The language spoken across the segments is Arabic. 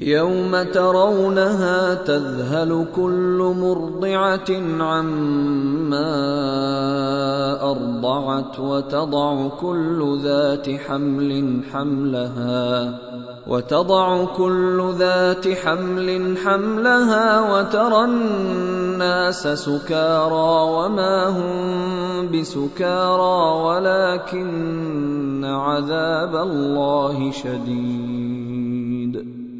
يوم ترونها تذهل كل مرضعة عما أرضعت وتضع كل ذات حمل حملها وتضع كل ذات حمل حملها وترى الناس سكارى وما هم بسكارى ولكن عذاب الله شديد.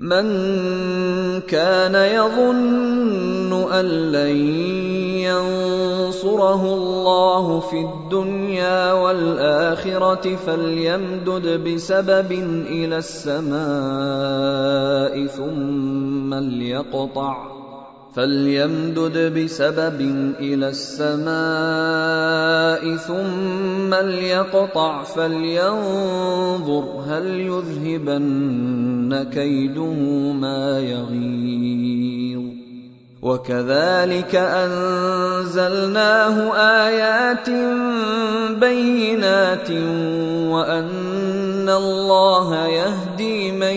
من كان يظن أن لن ينصره الله في الدنيا والآخرة فليمدد بسبب إلى السماء ثم ليقطع فليمدد بسبب إلى السماء ثم ليقطع فلينظر هل يذهبن كيده ما يغيظ. وكذلك أنزلناه آيات بينات وأن الله يهدي من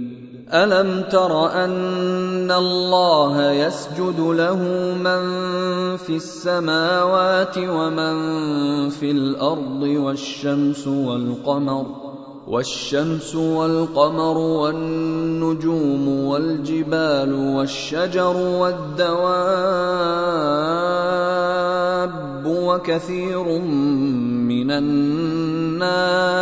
الم تر ان الله يسجد له من في السماوات ومن في الأرض والشمس والقمر والشمس والقمر والنجوم والجبال والشجر والدواب وكثير من الناس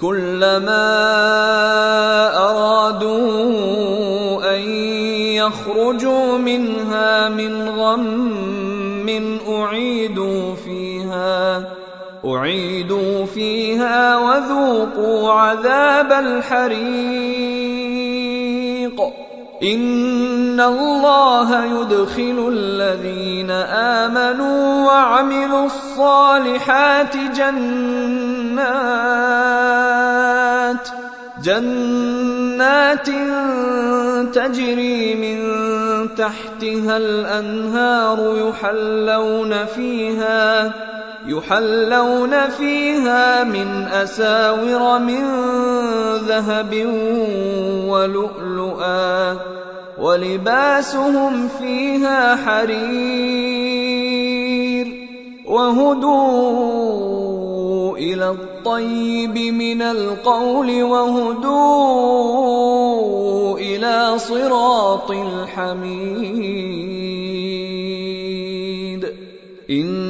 كلما أرادوا أن يخرجوا منها من غم أعيدوا فيها أعيدوا فيها وذوقوا عذاب الحريق. ان الله يدخل الذين امنوا وعملوا الصالحات جنات جنات تجري من تحتها الانهار يحلون فيها يحلون فيها من أساور من ذهب ولؤلؤا ولباسهم فيها حرير وهدوا إلى الطيب من القول وهدوا إلى صراط الحميد إن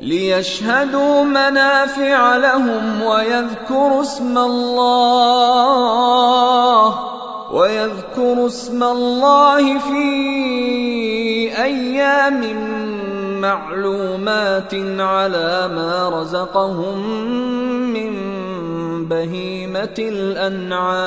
ليشهدوا منافع لهم ويذكروا اسم الله ويذكروا اسم الله في أيام معلومات على ما رزقهم من بهيمة الأنعام.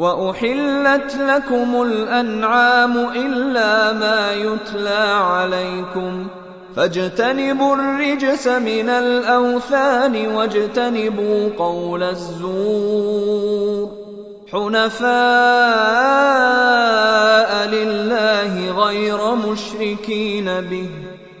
وأحلت لكم الأنعام إلا ما يتلى عليكم فاجتنبوا الرجس من الأوثان واجتنبوا قول الزور حنفاء لله غير مشركين به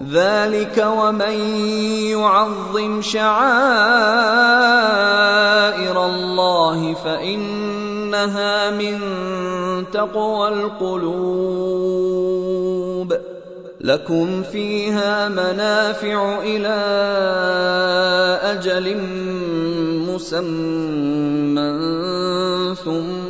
ذلك ومن يعظم شعائر الله فانها من تقوى القلوب لكم فيها منافع إلى أجل مسمى ثم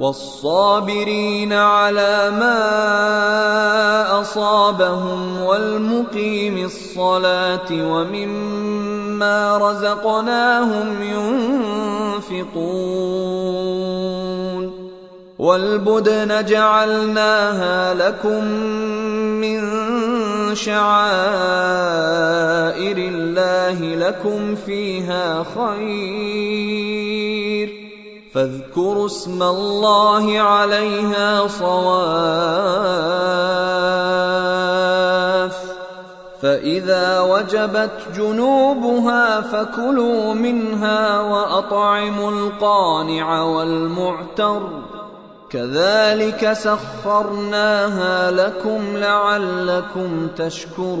والصابرين على ما أصابهم والمقيم الصلاة ومما رزقناهم ينفقون والبدن جعلناها لكم من شعائر الله لكم فيها خير فاذكروا اسم الله عليها صواف. فإذا وجبت جنوبها فكلوا منها وأطعموا القانع والمعتر. كذلك سخرناها لكم لعلكم تشكرون.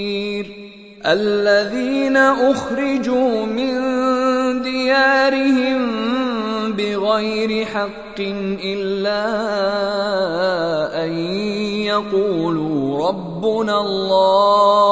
الذين أخرجوا من ديارهم بغير حق إلا أن يقولوا ربنا الله.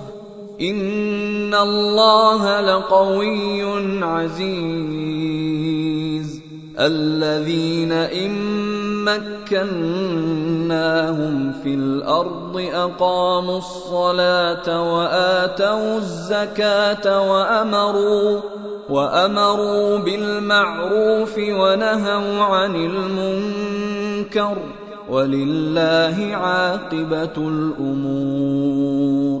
ان الله لقوي عزيز. الذين ان مكناهم في الأرض اقاموا الصلاه واتوا الزكاه وامروا وامروا بالمعروف ونهوا عن المنكر. ولله عاقبه الأمور.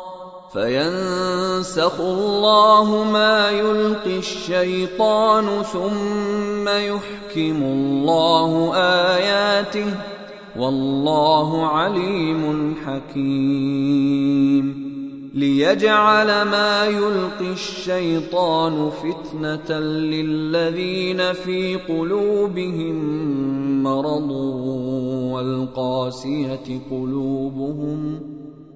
فينسخ الله ما يلقي الشيطان ثم يحكم الله اياته والله عليم حكيم. ليجعل ما يلقي الشيطان فتنه للذين في قلوبهم مرض والقاسيه قلوبهم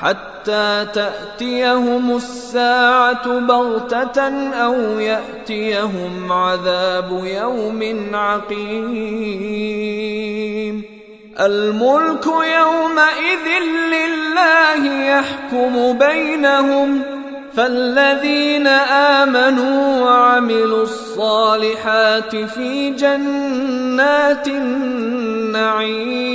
حتى تأتيهم الساعة بغتة أو يأتيهم عذاب يوم عقيم. الملك يومئذ لله يحكم بينهم فالذين آمنوا وعملوا الصالحات في جنات النعيم.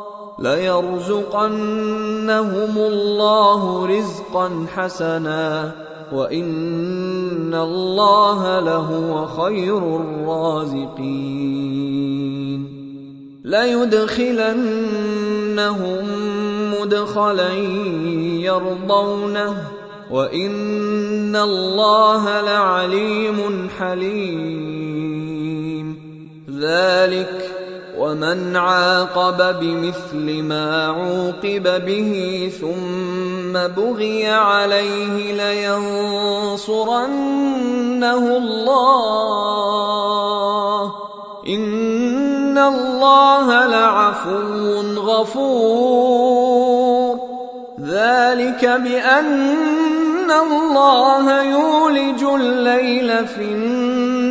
ليرزقنهم الله رزقا حسنا وان الله لهو خير الرازقين ليدخلنهم مدخلا يرضونه وان الله لعليم حليم ذلك ومن عاقب بمثل ما عوقب به ثم بغي عليه لينصرنه الله. إن الله لعفو غفور. ذلك بأن الله يولج الليل في النهار.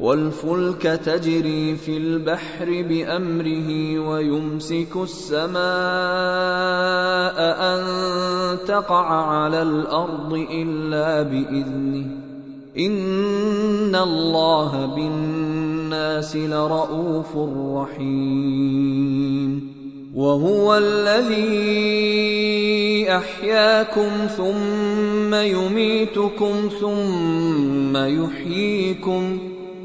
والفلك تجري في البحر بأمره ويمسك السماء أن تقع على الأرض إلا بإذنه. إن الله بالناس لرءوف رحيم. وهو الذي أحياكم ثم يميتكم ثم يحييكم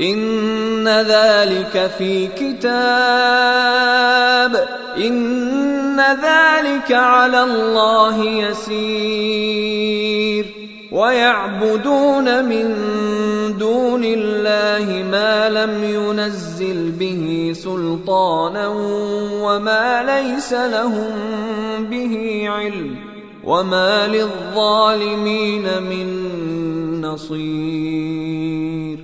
إن ذلك في كتاب. إن ذلك على الله يسير. ويعبدون من دون الله ما لم ينزل به سلطانا وما ليس لهم به علم وما للظالمين من نصير.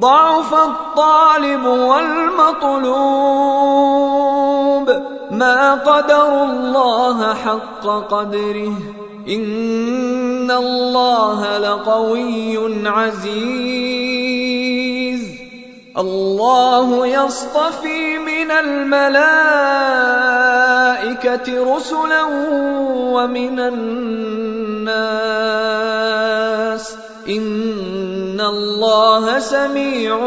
ضعف الطالب والمطلوب. ما قدروا الله حق قدره. إن الله لقوي عزيز. الله يصطفي من الملائكة رسلا ومن الناس. ان الله سميع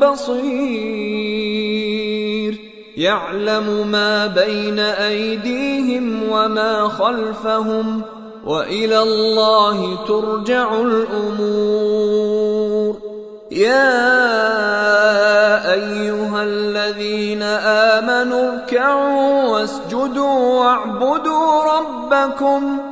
بصير يعلم ما بين ايديهم وما خلفهم والى الله ترجع الأمور يا ايها الذين امنوا اركعوا واسجدوا واعبدوا ربكم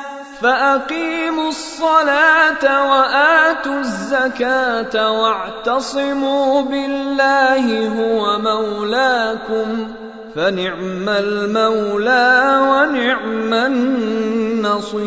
فأقيموا الصلاة وآتوا الزكاة واعتصموا بالله هو مولاكم فنعم المولى ونعم النصير.